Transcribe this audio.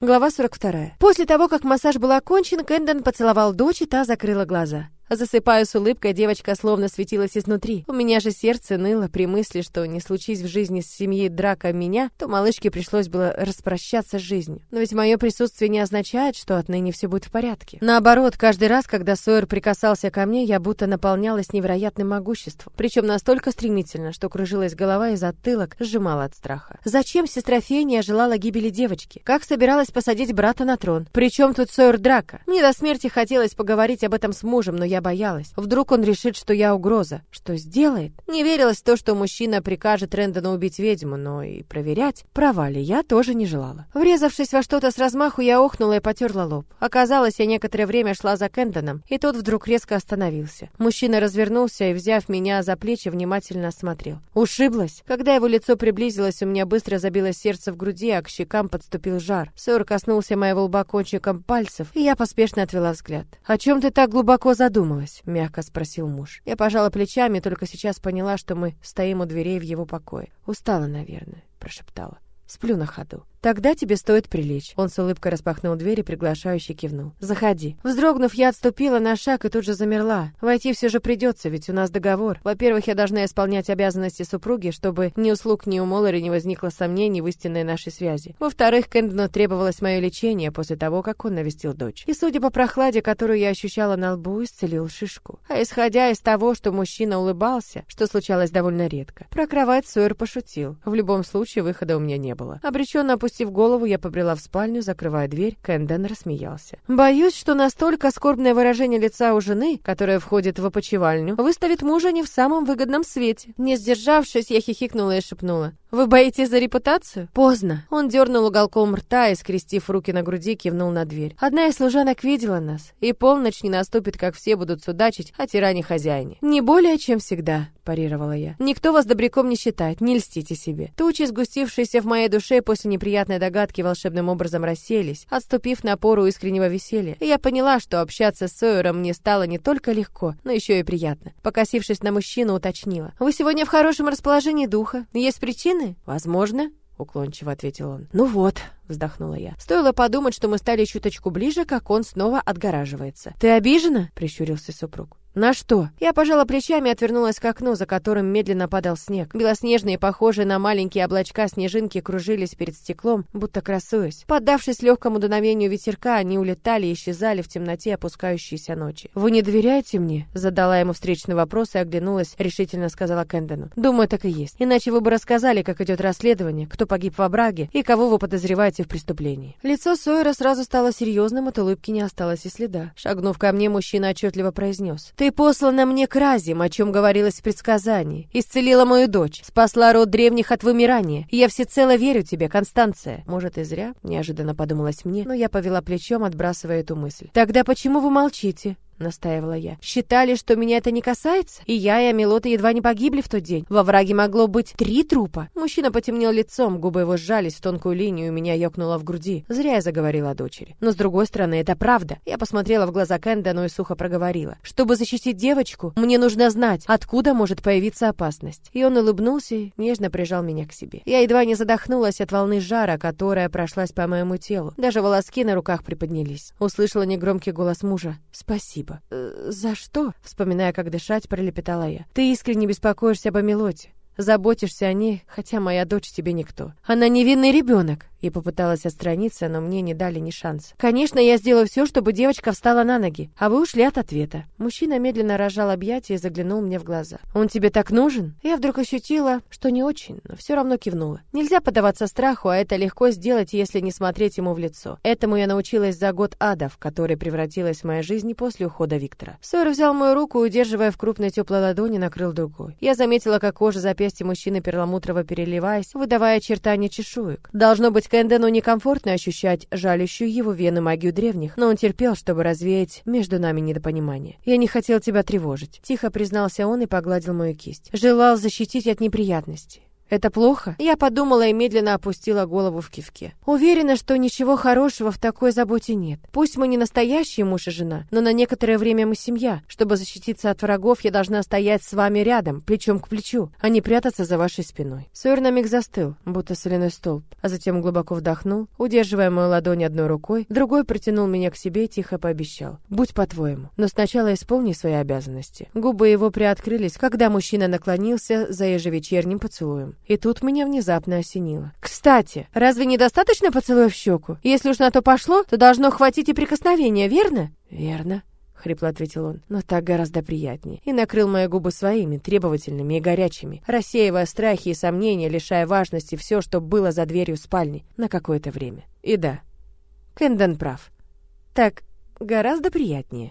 Глава 42. После того, как массаж был окончен, Кэндон поцеловал дочь, и та закрыла глаза. Засыпаю с улыбкой, девочка словно светилась изнутри. У меня же сердце ныло при мысли, что не случись в жизни с семьей драка меня, то малышке пришлось было распрощаться с жизнью. Но ведь мое присутствие не означает, что отныне все будет в порядке. Наоборот, каждый раз, когда Сойер прикасался ко мне, я будто наполнялась невероятным могуществом. Причем настолько стремительно, что кружилась голова и затылок сжимала от страха. Зачем сестра Фения желала гибели девочки? Как собиралась посадить брата на трон? Причем тут Сойер драка? Мне до смерти хотелось поговорить об этом с мужем, но я я боялась. Вдруг он решит, что я угроза. Что сделает? Не верилось в то, что мужчина прикажет Рэндону убить ведьму, но и проверять, права ли, я тоже не желала. Врезавшись во что-то с размаху, я охнула и потерла лоб. Оказалось, я некоторое время шла за Кэндоном, и тот вдруг резко остановился. Мужчина развернулся и, взяв меня за плечи, внимательно осмотрел. Ушиблась. Когда его лицо приблизилось, у меня быстро забилось сердце в груди, а к щекам подступил жар. Сор коснулся моего лба кончиком пальцев, и я поспешно отвела взгляд. «О чем ты так глубоко задумалась?» Задумалась?» — мягко спросил муж. Я пожала плечами, только сейчас поняла, что мы стоим у дверей в его покое. «Устала, наверное», — прошептала. «Сплю на ходу». Тогда тебе стоит прилечь. Он с улыбкой распахнул дверь и приглашающе кивнул. Заходи. Вздрогнув, я отступила на шаг и тут же замерла. Войти все же придется, ведь у нас договор. Во-первых, я должна исполнять обязанности супруги, чтобы ни услуг, ни у Моллари не возникло сомнений в истинной нашей связи. Во-вторых, Кэндону требовалось мое лечение после того, как он навестил дочь. И судя по прохладе, которую я ощущала на лбу, исцелил шишку. А исходя из того, что мужчина улыбался, что случалось довольно редко, про кровать Сойер пошутил. В любом случае, выхода у меня не было. Обреченно Опустив голову, я побрела в спальню, закрывая дверь. Кэнден рассмеялся. «Боюсь, что настолько скорбное выражение лица у жены, которая входит в опочивальню, выставит мужа не в самом выгодном свете». Не сдержавшись, я хихикнула и шепнула. «Вы боитесь за репутацию?» «Поздно». Он дернул уголком рта и, скрестив руки на груди, кивнул на дверь. «Одна из служанок видела нас, и полночь не наступит, как все будут судачить о тиране хозяине. Не более, чем всегда», — парировала я. «Никто вас добряком не считает, не льстите себе». Тучи, сгустившиеся в моей душе после неприятной догадки, волшебным образом расселись, отступив на пору искреннего веселья. И я поняла, что общаться с Сойером мне стало не только легко, но еще и приятно. Покосившись на мужчину, уточнила. «Вы сегодня в хорошем расположении духа. Есть причины?» Причины? Возможно, уклончиво ответил он. Ну вот, вздохнула я. Стоило подумать, что мы стали чуточку ближе, как он снова отгораживается. Ты обижена? прищурился супруг. «На что?» Я пожала плечами и отвернулась к окну, за которым медленно падал снег. Белоснежные, похожие на маленькие облачка снежинки, кружились перед стеклом, будто красуясь. Поддавшись легкому дуновению ветерка, они улетали и исчезали в темноте опускающейся ночи. «Вы не доверяете мне?» Задала ему встречный вопрос и оглянулась, решительно сказала Кэндону. «Думаю, так и есть. Иначе вы бы рассказали, как идет расследование, кто погиб в обраге и кого вы подозреваете в преступлении». Лицо Сойера сразу стало серьезным, от улыбки не осталось и следа. Шагнув ко мне, мужчина отчетливо произнес. «Ты послана мне к Разим, о чем говорилось в предсказании. Исцелила мою дочь, спасла род древних от вымирания. Я всецело верю тебе, Констанция. Может, и зря, неожиданно подумалось мне, но я повела плечом, отбрасывая эту мысль. Тогда почему вы молчите? — настаивала я. «Считали, что меня это не касается? И я, и Амилота едва не погибли в тот день. Во враге могло быть три трупа». Мужчина потемнел лицом, губы его сжались в тонкую линию, и меня ёкнуло в груди. Зря я заговорила о дочери. Но, с другой стороны, это правда. Я посмотрела в глаза Кэндону и сухо проговорила. «Чтобы защитить девочку, мне нужно знать, откуда может появиться опасность». И он улыбнулся и нежно прижал меня к себе. Я едва не задохнулась от волны жара, которая прошлась по моему телу. Даже волоски на руках приподнялись. Услышала негромкий голос мужа. «Спасибо» спасибо». «Э, «За что?» — вспоминая, как дышать, пролепетала я. «Ты искренне беспокоишься об Амелоте. Заботишься о ней, хотя моя дочь тебе никто. Она невинный ребенок и попыталась отстраниться, но мне не дали ни шанса. Конечно, я сделаю все, чтобы девочка встала на ноги, а вы ушли от ответа. Мужчина медленно рожал объятия и заглянул мне в глаза. Он тебе так нужен? Я вдруг ощутила, что не очень, но все равно кивнула. Нельзя поддаваться страху, а это легко сделать, если не смотреть ему в лицо. Этому я научилась за год ада, в который превратилась моя жизнь после ухода Виктора. Сойер взял мою руку, удерживая в крупной теплой ладони, накрыл другой. Я заметила, как кожа запястья мужчины перламутрово переливаясь, выдавая очертания чешуек. Должно быть, Кэндену некомфортно ощущать жалящую его вены магию древних, но он терпел, чтобы развеять между нами недопонимание. «Я не хотел тебя тревожить», — тихо признался он и погладил мою кисть. «Желал защитить от неприятностей. Это плохо? Я подумала и медленно опустила голову в кивке. Уверена, что ничего хорошего в такой заботе нет. Пусть мы не настоящие муж и жена, но на некоторое время мы семья. Чтобы защититься от врагов, я должна стоять с вами рядом, плечом к плечу, а не прятаться за вашей спиной. Сойер на миг застыл, будто соляной столб, а затем глубоко вдохнул, удерживая мою ладонь одной рукой, другой притянул меня к себе и тихо пообещал. «Будь по-твоему, но сначала исполни свои обязанности». Губы его приоткрылись, когда мужчина наклонился за ежевечерним поцелуем. И тут меня внезапно осенило. «Кстати, разве недостаточно поцелуя в щеку? Если уж на то пошло, то должно хватить и прикосновения, верно?» «Верно», — хрипло ответил он, — «но так гораздо приятнее». И накрыл мои губы своими, требовательными и горячими, рассеивая страхи и сомнения, лишая важности все, что было за дверью спальни, на какое-то время. И да, Кэндон прав. Так гораздо приятнее.